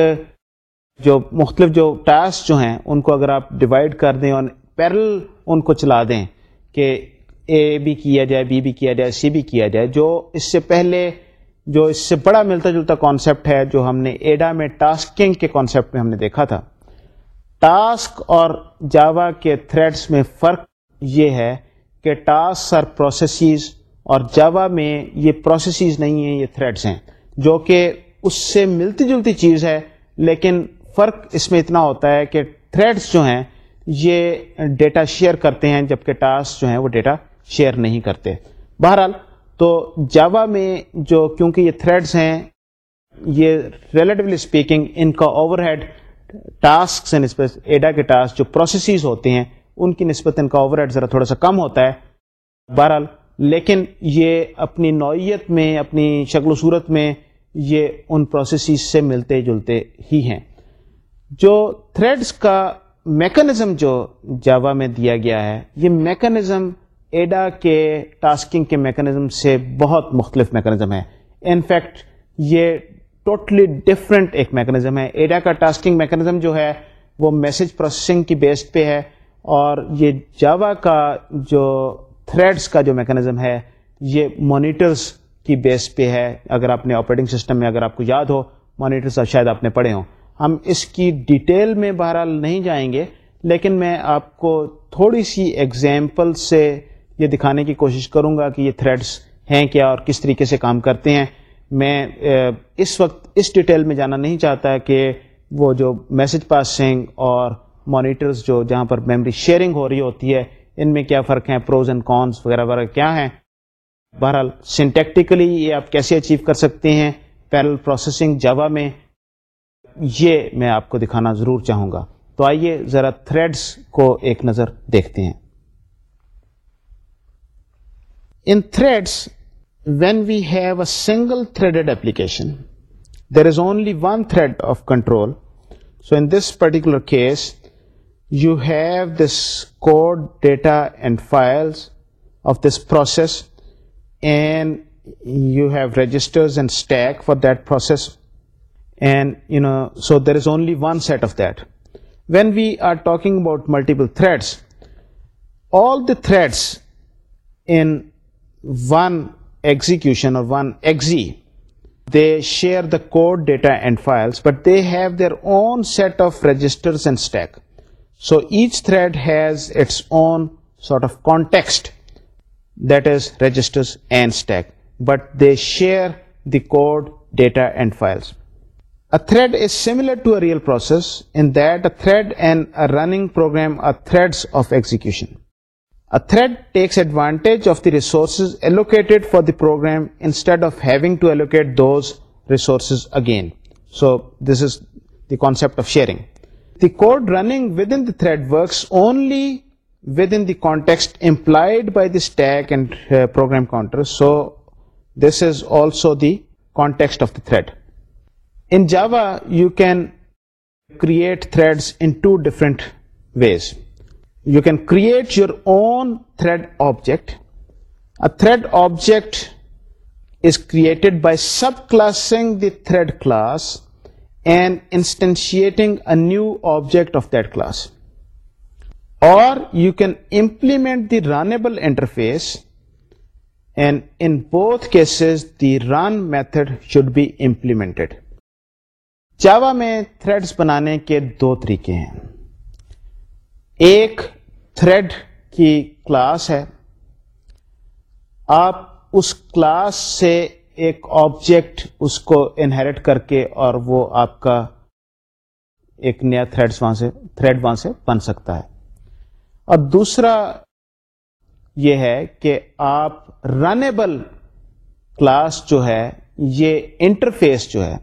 جو مختلف جو ٹاسک جو ہیں ان کو اگر آپ ڈیوائڈ کر دیں اور پیرل ان کو چلا دیں کہ اے بھی کیا جائے بی بھی کیا جائے سی بھی کیا جائے جو اس سے پہلے جو اس سے بڑا ملتا جلتا کانسیپٹ ہے جو ہم نے ایڈا میں ٹاسکنگ کے کانسیپٹ میں ہم نے دیکھا تھا ٹاسک اور جاوا کے تھریڈس میں فرق یہ ہے کہ ٹاسک اور پروسیسز اور جاوا میں یہ پروسیسز نہیں ہیں یہ تھریڈس ہیں جو کہ اس سے ملتی جلتی چیز ہے لیکن فرق اس میں اتنا ہوتا ہے کہ تھریڈس جو ہیں یہ ڈیٹا شیئر کرتے ہیں جبکہ ٹاسک جو ہیں وہ ڈیٹا شیئر نہیں کرتے بہرحال تو جاوا میں جو کیونکہ یہ تھریڈس ہیں یہ ریلیٹولی اسپیکنگ ان کا اوور ہیڈ ٹاسک نسبت ایڈا کے ٹاسک جو پروسیسز ہوتے ہیں ان کی نسبتاً اوور ہیڈ ذرا تھوڑا سا کم ہوتا ہے بہرحال لیکن یہ اپنی نوعیت میں اپنی شکل و صورت میں یہ ان پروسیسز سے ملتے جلتے ہی ہیں جو تھریڈس کا میکنزم جو جاوا میں دیا گیا ہے یہ میکنزم ایڈا کے ٹاسکنگ کے میکنزم سے بہت مختلف میکنزم ہے انفیکٹ یہ ٹوٹلی ڈفرینٹ ایک میکنزم ہے ایڈا کا ٹاسکنگ میکنزم جو ہے وہ میسج پروسیسنگ کی بیس پہ ہے اور یہ جاوا کا جو تھریڈس کا جو میکنزم ہے یہ مانیٹرس کی بیس پہ ہے اگر آپ نے آپریٹنگ سسٹم میں اگر آپ کو یاد ہو مانیٹرس اور شاید آپ نے پڑھے ہوں ہم اس کی ڈیٹیل میں بہرحال نہیں جائیں گے لیکن میں آپ کو تھوڑی سی ایگزامپل سے یہ دکھانے کی کوشش کروں گا کہ یہ تھریڈس ہیں کیا اور کس طریقے سے کام کرتے ہیں میں اس وقت اس ڈیٹیل میں جانا نہیں چاہتا کہ وہ جو میسج پاسنگ اور مانیٹرز جو جہاں پر میموری شیئرنگ ہو رہی ہوتی ہے ان میں کیا فرق ہیں پروز اینڈ کونس وغیرہ وغیرہ کیا ہیں بہرحال سنٹیکٹیکلی یہ آپ کیسے اچیو کر سکتے ہیں پیرل پروسیسنگ جوا میں یہ میں آپ کو دکھانا ضرور چاہوں گا تو آئیے ذرا تھریڈس کو ایک نظر دیکھتے ہیں ان threads when we have a single threaded application, there is only one thread of control. So in this particular case, you have this code, data, and files of this process, and you have registers and stack for that process, and so there is only one set of that. When we are talking about multiple threads, all the threads in one code datas but they've their own set of this register share the code datas thread is similar to real process thread and running of execution A thread takes advantage of the resources allocated for the program instead of having to allocate those resources again. So this is the concept of sharing. The code running within the thread works only within the context implied by the stack and uh, program counter. So this is also the context of the thread. In Java, you can create threads in two different ways. You can create your own thread object a thread object is created by subclassing the thread class and instantiating a new object of that class or you can implement the run interface and in both cases the run method should be implemented Java میں threads بنانے کے دو طریقے ہیں ایک thread کی class ہے آپ اس کلاس سے ایک آبجیکٹ اس کو انہیریٹ کر کے اور وہ آپ کا ایک نیا تھریڈ وہاں سے تھریڈ وہاں سے بن سکتا ہے اور دوسرا یہ ہے کہ آپ رنیبل کلاس جو ہے یہ انٹرفیس جو ہے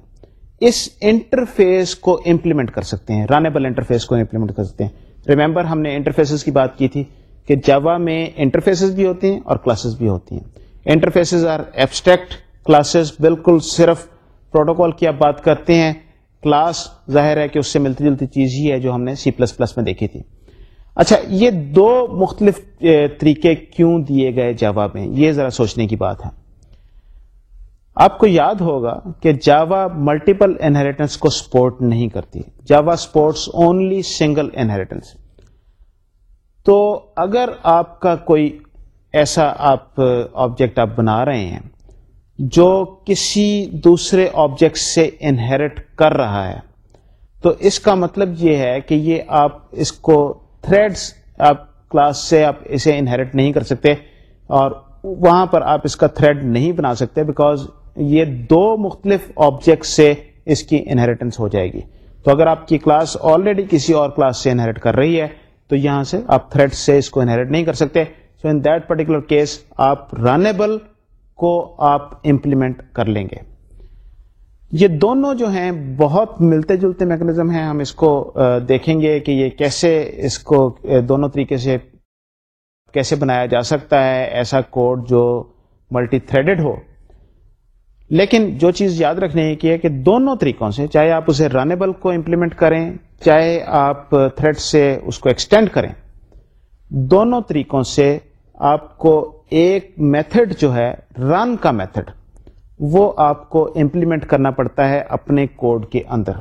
اس انٹرفیس کو امپلیمنٹ کر سکتے ہیں رنیبل انٹرفیس کو امپلیمنٹ کر سکتے ہیں ریمبر ہم نے انٹرفیسز کی بات کی تھی کہ جوا میں انٹرفیسز بھی ہوتے ہیں اور کلاسز بھی ہوتی ہیں انٹرفیسز آر ایبسٹریکٹ کلاسز بالکل صرف پروٹوکول کی آپ بات کرتے ہیں کلاس ظاہر ہے کہ اس سے ملتی جلتی چیز ہی ہے جو ہم نے سی پلس پلس میں دیکھی تھی اچھا یہ دو مختلف طریقے کیوں دیے گئے جاوا میں یہ ذرا سوچنے کی بات ہے آپ کو یاد ہوگا کہ جاوا ملٹیپل انہریٹنس کو سپورٹ نہیں کرتی Java supports only single inheritance تو اگر آپ کا کوئی ایسا آپ آبجیکٹ آپ بنا رہے ہیں جو کسی دوسرے آبجیکٹ سے انہیرٹ کر رہا ہے تو اس کا مطلب یہ ہے کہ یہ آپ اس کو تھریڈس آپ کلاس سے آپ اسے انہیرٹ نہیں کر سکتے اور وہاں پر آپ اس کا تھریڈ نہیں بنا سکتے بیکاز یہ دو مختلف آبجیکٹ سے اس کی انہیریٹنس ہو جائے گی تو اگر آپ کی کلاس آلریڈی کسی اور کلاس سے انہیریٹ کر رہی ہے تو یہاں سے آپ تھریڈ سے اس کو انہیریٹ نہیں کر سکتے so in that particular case آپ رنیبل کو آپ امپلیمنٹ کر لیں گے یہ دونوں جو ہیں بہت ملتے جلتے میکنزم ہیں ہم اس کو دیکھیں گے کہ یہ کیسے اس کو دونوں طریقے سے کیسے بنایا جا سکتا ہے ایسا کوڈ جو ملٹی تھریڈڈ ہو لیکن جو چیز یاد رکھنے کی ہے کہ دونوں طریقوں سے چاہے آپ اسے رنیبل کو امپلیمنٹ کریں چاہے آپ تھریڈ سے اس کو ایکسٹینڈ کریں دونوں طریقوں سے آپ کو ایک میتھڈ جو ہے رن کا میتھڈ وہ آپ کو امپلیمنٹ کرنا پڑتا ہے اپنے کوڈ کے اندر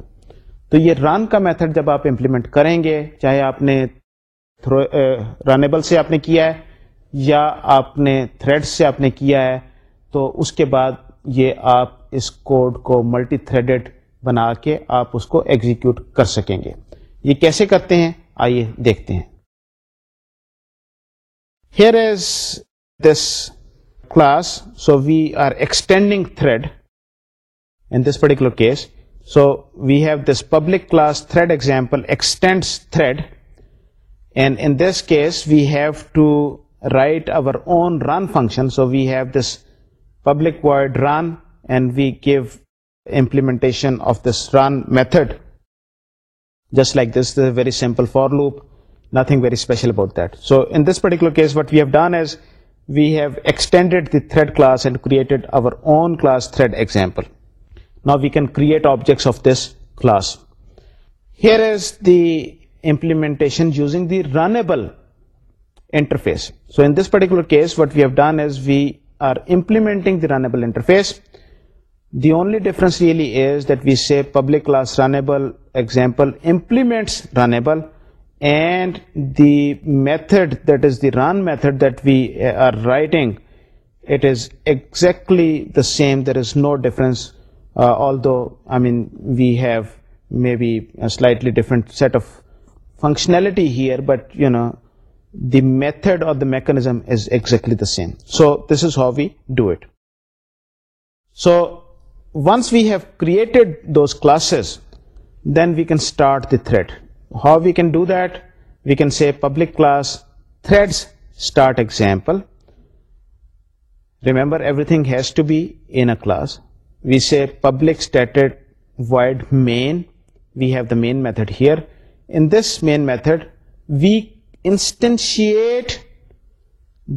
تو یہ رن کا میتھڈ جب آپ امپلیمنٹ کریں گے چاہے آپ نے رنیبل سے آپ نے کیا ہے یا آپ نے تھریڈ سے آپ نے کیا ہے تو اس کے بعد یہ آپ اس کوڈ کو ملٹی تھریڈڈ بنا کے آپ اس کو ایگزیکیوٹ کر سکیں گے یہ کیسے کرتے ہیں آئیے دیکھتے ہیں here this class so we are extending thread in this particular case so we have this public class thread example extend thread and in this case we have to write our own run function so we have this public void run, and we give implementation of this run method just like this. This is a very simple for loop, nothing very special about that. So in this particular case, what we have done is we have extended the thread class and created our own class thread example. Now we can create objects of this class. Here is the implementation using the runnable interface. So in this particular case, what we have done is we public example implements runnable and the method that is the run method that we are writing it is exactly the same there is no difference although I mean we have may be slightly different set of functionality here but you know the method or the mechanism is exactly the same. So this is how we do it. So once we have created those classes, then we can start the thread. How we can do that? We can say public class threads start example. Remember, everything has to be in a class. We say public static void main. We have the main method here. In this main method, we instantiate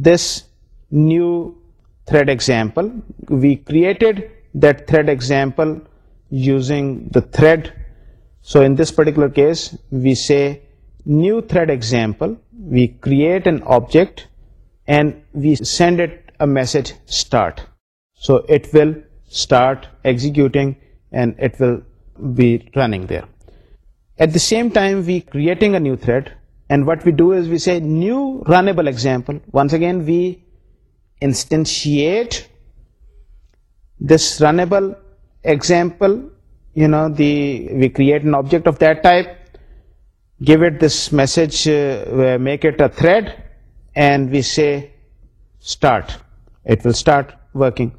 this new thread example. We created that thread example using the thread. So in this particular case, we say new thread example, we create an object and we send it a message start. So it will start executing and it will be running there. At the same time, we creating a new thread, and what we do is we say new runnable example. Once again, we instantiate this runnable example. We create an object of that type, give it this message, uh, make it a thread, and we say start. It will start working.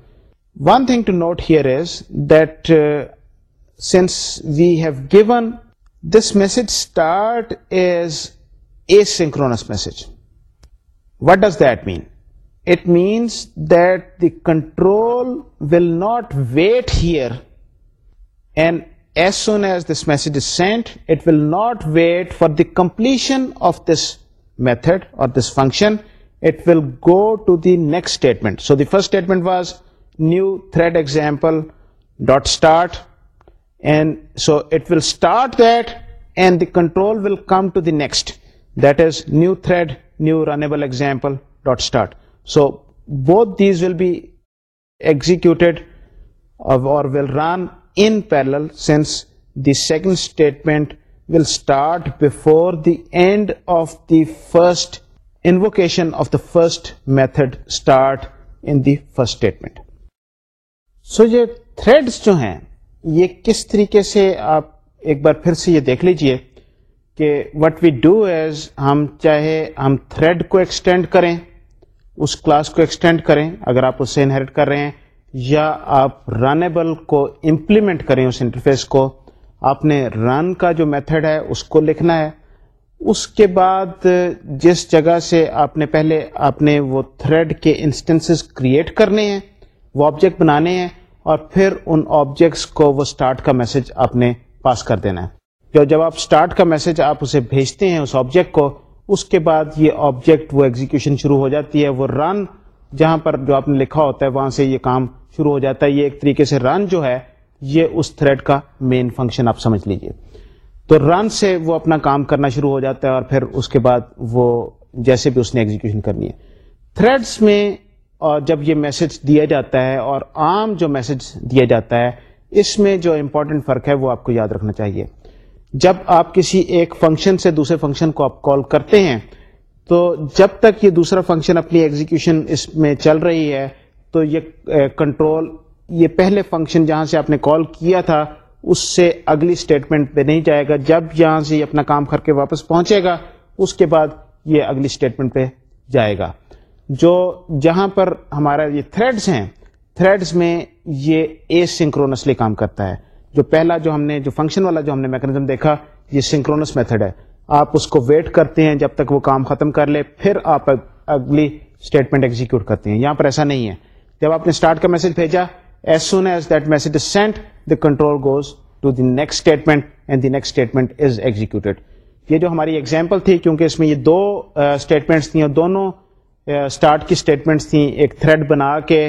One thing to note here is that uh, since we have given this message start is asynchronous message. What does that mean? It means that the control will not wait here, and as soon as this message is sent, it will not wait for the completion of this method or this function. It will go to the next statement. So the first statement was new thread example dot start, and so it will start that, and the control will come to the next. That is new thread new runnable example dot start so both these will be executed اور will run in parallel since the second statement will start before the end of the first invocation of the first method start in the first statement so یہ threads جو ہیں یہ کس طریقے سے آپ ایک بار پھر سے یہ دیکھ لیجئے کہ وٹ وی ڈو ایز ہم چاہے ہم تھریڈ کو ایکسٹینڈ کریں اس کلاس کو ایکسٹینڈ کریں اگر آپ اس سے کر رہے ہیں یا آپ رنیبل کو امپلیمنٹ کریں اس انٹرفیس کو آپ نے رن کا جو میتھڈ ہے اس کو لکھنا ہے اس کے بعد جس جگہ سے آپ نے پہلے آپ نے وہ تھریڈ کے انسٹنسز کریٹ کرنے ہیں وہ آبجیکٹ بنانے ہیں اور پھر ان آبجیکٹس کو وہ سٹارٹ کا میسج آپ نے پاس کر دینا ہے جو جب آپ اسٹارٹ کا میسج آپ اسے بھیجتے ہیں اس آبجیکٹ کو اس کے بعد یہ آبجیکٹ وہ ایگزیکیوشن شروع ہو جاتی ہے وہ رن جہاں پر جو آپ نے لکھا ہوتا ہے وہاں سے یہ کام شروع ہو جاتا ہے یہ ایک طریقے سے رن جو ہے یہ اس تھریڈ کا مین فنکشن آپ سمجھ لیجئے تو رن سے وہ اپنا کام کرنا شروع ہو جاتا ہے اور پھر اس کے بعد وہ جیسے بھی اس نے ایگزیکشن کرنی ہے تھریڈس میں اور جب یہ میسج دیا جاتا ہے اور عام جو میسج دیا جاتا ہے اس میں جو امپورٹنٹ فرق ہے وہ آپ کو یاد رکھنا چاہیے جب آپ کسی ایک فنکشن سے دوسرے فنکشن کو آپ کال کرتے ہیں تو جب تک یہ دوسرا فنکشن اپنی ایگزیکیوشن اس میں چل رہی ہے تو یہ کنٹرول یہ پہلے فنکشن جہاں سے آپ نے کال کیا تھا اس سے اگلی اسٹیٹمنٹ پہ نہیں جائے گا جب یہاں سے یہ اپنا کام کر کے واپس پہنچے گا اس کے بعد یہ اگلی اسٹیٹمنٹ پہ جائے گا جو جہاں پر ہمارا یہ تھریڈس ہیں تھریڈس میں یہ اے سنکرونسلی کام کرتا ہے جو پہلا جو ہم نے جو فنکشن والا جو ہم نے میکنزم دیکھا یہ سنکرونس میتھڈ ہے آپ اس کو ویٹ کرتے ہیں جب تک وہ کام ختم کر لے پھر آپ اگلی اسٹیٹمنٹ ایگزیکیوٹ کرتے ہیں یہاں پر ایسا نہیں ہے جب آپ نے اسٹارٹ کا میسج بھیجا as soon as that message sent the control goes to the next statement and the next statement is executed یہ جو ہماری ایگزامپل تھی کیونکہ اس میں یہ دو اسٹیٹمنٹس تھیں اور دونوں اسٹارٹ کی اسٹیٹمنٹس تھیں ایک تھریڈ بنا کے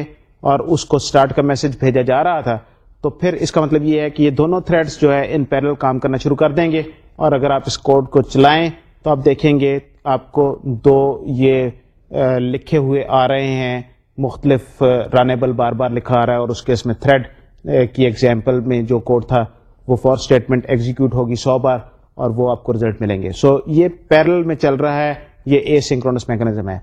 اور اس کو اسٹارٹ کا میسج بھیجا جا رہا تھا تو پھر اس کا مطلب یہ ہے کہ یہ دونوں تھریڈس جو ہے ان پیرل کام کرنا شروع کر دیں گے اور اگر آپ اس کوڈ کو چلائیں تو آپ دیکھیں گے آپ کو دو یہ لکھے ہوئے آ رہے ہیں مختلف رانیبل بار بار لکھا آ رہا ہے اور اس کے اس میں تھریڈ کی ایگزامپل میں جو کوڈ تھا وہ فور اسٹیٹمنٹ ایگزیکیوٹ ہوگی سو بار اور وہ آپ کو رزلٹ ملیں گے سو so, یہ پیرل میں چل رہا ہے یہ اے سنکرونس میکانزم ہے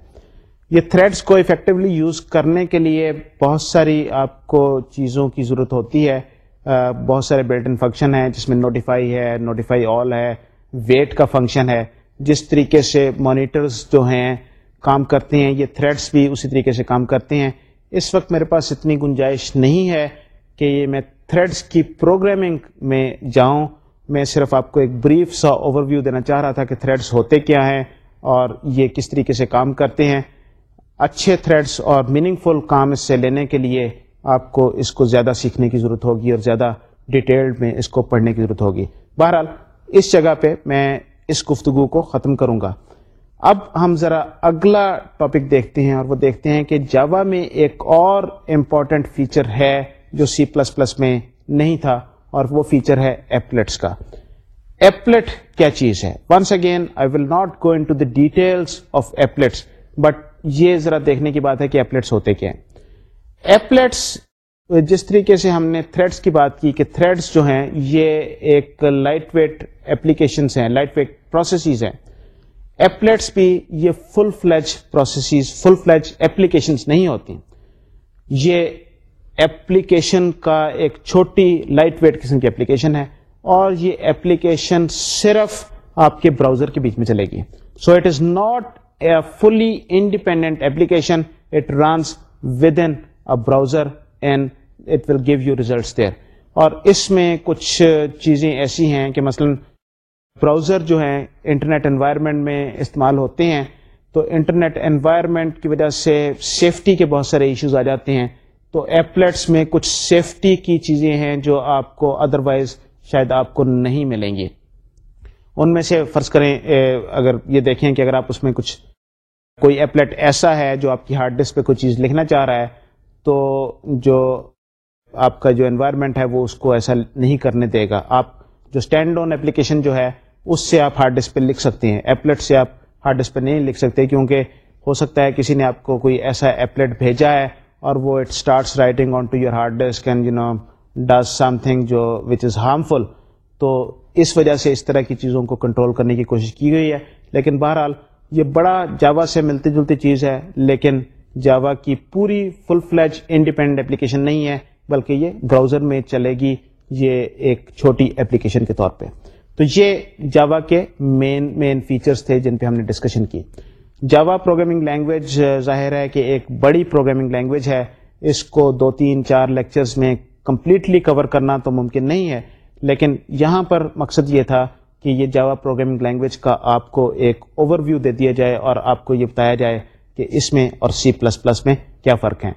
یہ تھریڈس کو افیکٹولی یوز کرنے کے لیے بہت ساری آپ کو چیزوں کی ضرورت ہوتی ہے بہت سارے ان فنکشن ہیں جس میں نوٹیفائی ہے نوٹیفائی آل ہے ویٹ کا فنکشن ہے جس طریقے سے مانیٹرز جو ہیں کام کرتے ہیں یہ تھریڈس بھی اسی طریقے سے کام کرتے ہیں اس وقت میرے پاس اتنی گنجائش نہیں ہے کہ یہ میں تھریڈس کی پروگرامنگ میں جاؤں میں صرف آپ کو ایک بریف سا اوور دینا چاہ رہا تھا کہ تھریڈس ہوتے کیا ہیں اور یہ کس طریقے سے کام کرتے ہیں اچھے تھریڈس اور میننگ فل کام اس سے لینے کے لیے آپ کو اس کو زیادہ سیکھنے کی ضرورت ہوگی اور زیادہ ڈیٹیلڈ میں اس کو پڑھنے کی ضرورت ہوگی بہرحال اس جگہ پہ میں اس گفتگو کو ختم کروں گا اب ہم ذرا اگلا ٹاپک دیکھتے ہیں اور وہ دیکھتے ہیں کہ جاوا میں ایک اور امپورٹنٹ فیچر ہے جو سی پلس پلس میں نہیں تھا اور وہ فیچر ہے ایپلیٹس کا ایپلیٹ کیا چیز ہے once again I will not go into the details of applets but یہ ذرا دیکھنے کی بات ہے کہ ایپلیٹس ہوتے کیا ہیں ایپلیٹس جس طریقے سے ہم نے تھریڈس کی بات کی کہ تھریڈس جو ہیں یہ ایک لائٹ ویٹ ہیں ہیں light weight processes processes applets بھی یہ فل فل فلیج فلیج ایپلیکیشنس نہیں ہوتی یہ ایپلیکیشن کا ایک چھوٹی لائٹ ویٹ قسم کی ایپلیکیشن ہے اور یہ ایپلیکیشن صرف آپ کے براؤزر کے بیچ میں چلے گی so it is not fully results there اور اس میں کچھ چیزیں ایسی ہیں کہ مثلا براؤزر جو ہیں انٹرنیٹ انوائرمنٹ میں استعمال ہوتے ہیں تو انٹرنیٹ انوائرمنٹ کی وجہ سے سیفٹی کے بہت سارے ایشوز آ جاتے ہیں تو ایپلیٹس میں کچھ سیفٹی کی چیزیں ہیں جو آپ کو ادروائز شاید آپ کو نہیں ملیں گی ان میں سے فرض کریں اگر یہ دیکھیں کہ اگر آپ اس میں کچھ کوئی ایپلیٹ ایسا ہے جو آپ کی ہارڈ ڈسک پہ کوئی چیز لکھنا چاہ رہا ہے تو جو آپ کا جو انوائرمنٹ ہے وہ اس کو ایسا نہیں کرنے دے گا آپ جو اسٹینڈ آن اپلیکیشن جو ہے اس سے آپ ہارڈ ڈسک پہ لکھ سکتے ہیں ایپلیٹ سے آپ ہارڈ ڈسک پہ نہیں لکھ سکتے کیونکہ ہو سکتا ہے کسی نے آپ کو کوئی ایسا ایپلیٹ بھیجا ہے اور وہ it starts writing onto your hard disk and you know does something جو وچ از ہارمفل تو اس وجہ سے اس طرح کی چیزوں کو کنٹرول کرنے کی کوشش کی گئی ہے لیکن بہرحال یہ بڑا جاوا سے ملتے جلتی چیز ہے لیکن جاوا کی پوری فل فلیج انڈیپینڈنٹ اپلیکیشن نہیں ہے بلکہ یہ براؤزر میں چلے گی یہ ایک چھوٹی ایپلیکیشن کے طور پہ تو یہ جاوا کے مین مین فیچرز تھے جن پہ ہم نے ڈسکشن کی جاوا پروگرامنگ لینگویج ظاہر ہے کہ ایک بڑی پروگرامنگ لینگویج ہے اس کو دو تین چار لیکچرز میں کمپلیٹلی کور کرنا تو ممکن نہیں ہے لیکن یہاں پر مقصد یہ تھا کہ یہ جاوا پروگرامنگ لینگویج کا آپ کو ایک اوور ویو دے دیا جائے اور آپ کو یہ بتایا جائے کہ اس میں اور سی پلس پلس میں کیا فرق ہیں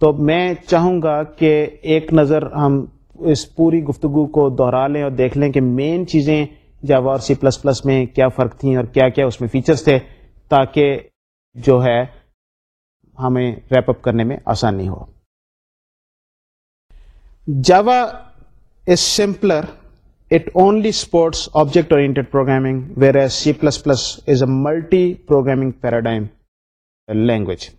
تو میں چاہوں گا کہ ایک نظر ہم اس پوری گفتگو کو دہرا لیں اور دیکھ لیں کہ مین چیزیں جاوا اور سی پلس پلس میں کیا فرق تھیں اور کیا کیا اس میں فیچرز تھے تاکہ جو ہے ہمیں ریپ اپ کرنے میں آسانی ہو Java is simpler It only supports object-oriented programming, whereas C++ is a multi-programming paradigm language.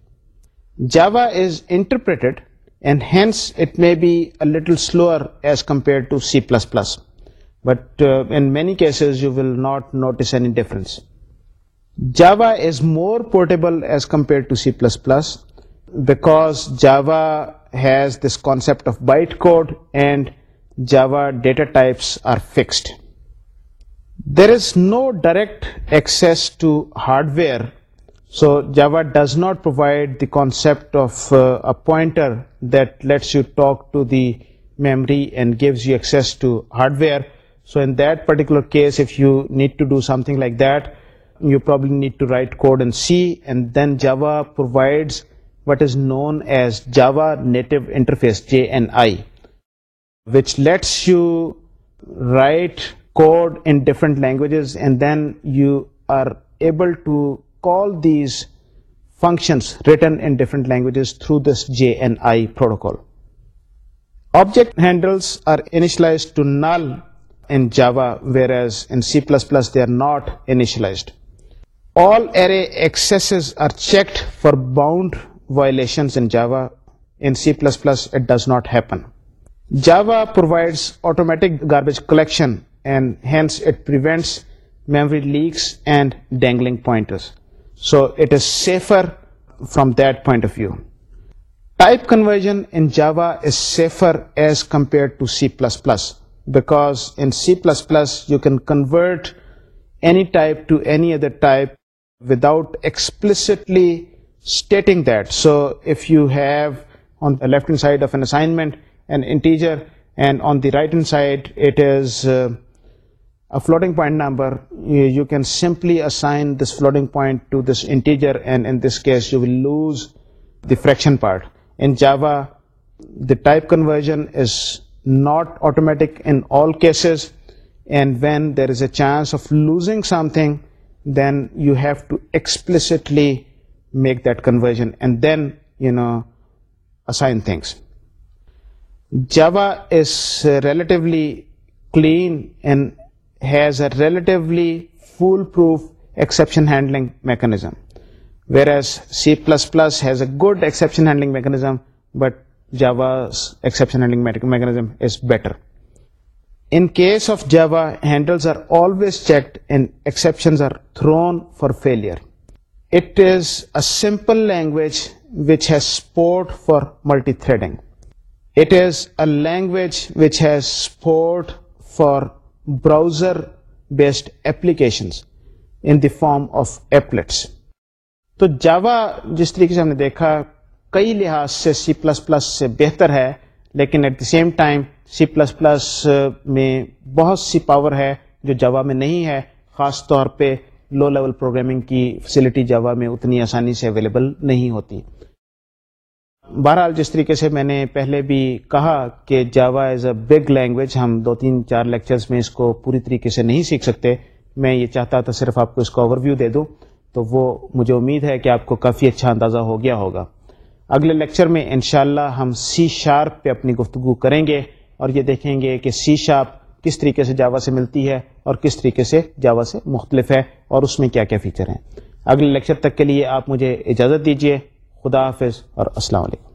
Java is interpreted, and hence it may be a little slower as compared to C++. But uh, in many cases, you will not notice any difference. Java is more portable as compared to C++, because Java has this concept of bytecode and Java data types are fixed. There is no direct access to hardware, so Java does not provide the concept of uh, a pointer that lets you talk to the memory and gives you access to hardware. So in that particular case, if you need to do something like that, you probably need to write code in C, and then Java provides what is known as Java Native Interface, JNI which lets you write code in different languages, and then you are able to call these functions written in different languages through this JNI protocol. Object handles are initialized to null in Java, whereas in C++ they are not initialized. All array accesses are checked for bound violations in Java. In C++ it does not happen. Java provides automatic garbage collection, and hence it prevents memory leaks and dangling pointers. So it is safer from that point of view. Type conversion in Java is safer as compared to C++, because in C++ you can convert any type to any other type without explicitly stating that. So if you have on the left hand side of an assignment an integer, and on the right hand side it is uh, a floating point number. You can simply assign this floating point to this integer, and in this case you will lose the fraction part. In Java, the type conversion is not automatic in all cases, and when there is a chance of losing something, then you have to explicitly make that conversion and then assign things. Java is uh, relatively clean and has a relatively foolproof exception handling mechanism, whereas C++ has a good exception handling mechanism, but Java's exception handling mechanism is better. In case of Java, handles are always checked and exceptions are thrown for failure. It is a simple language which has support for multi-threading. Language which has support for browser based applications in the form of applets تو Java جس طریقے سے ہم نے دیکھا کئی لحاظ سے سی پلس پلس سے بہتر ہے لیکن at the same time C plus plus میں بہت سی پاور ہے جو جاوا میں نہیں ہے خاص طور پہ لو لیول پروگرامنگ کی فیسلٹی جاوا میں اتنی آسانی سے اویلیبل نہیں ہوتی بہرحال جس طریقے سے میں نے پہلے بھی کہا کہ Java as a big language ہم دو تین چار لیکچرز میں اس کو پوری طریقے سے نہیں سیکھ سکتے میں یہ چاہتا تھا صرف آپ کو اس کا اوور ویو دے دوں تو وہ مجھے امید ہے کہ آپ کو کافی اچھا اندازہ ہو گیا ہوگا اگلے لیکچر میں انشاءاللہ ہم سی شارپ پہ اپنی گفتگو کریں گے اور یہ دیکھیں گے کہ سی شارپ کس طریقے سے جاوا سے ملتی ہے اور کس طریقے سے جاوا سے مختلف ہے اور اس میں کیا کیا فیچر ہیں اگلے لیکچر تک کے لیے آپ مجھے اجازت دیجیے خدا حافظ اور السلام علیکم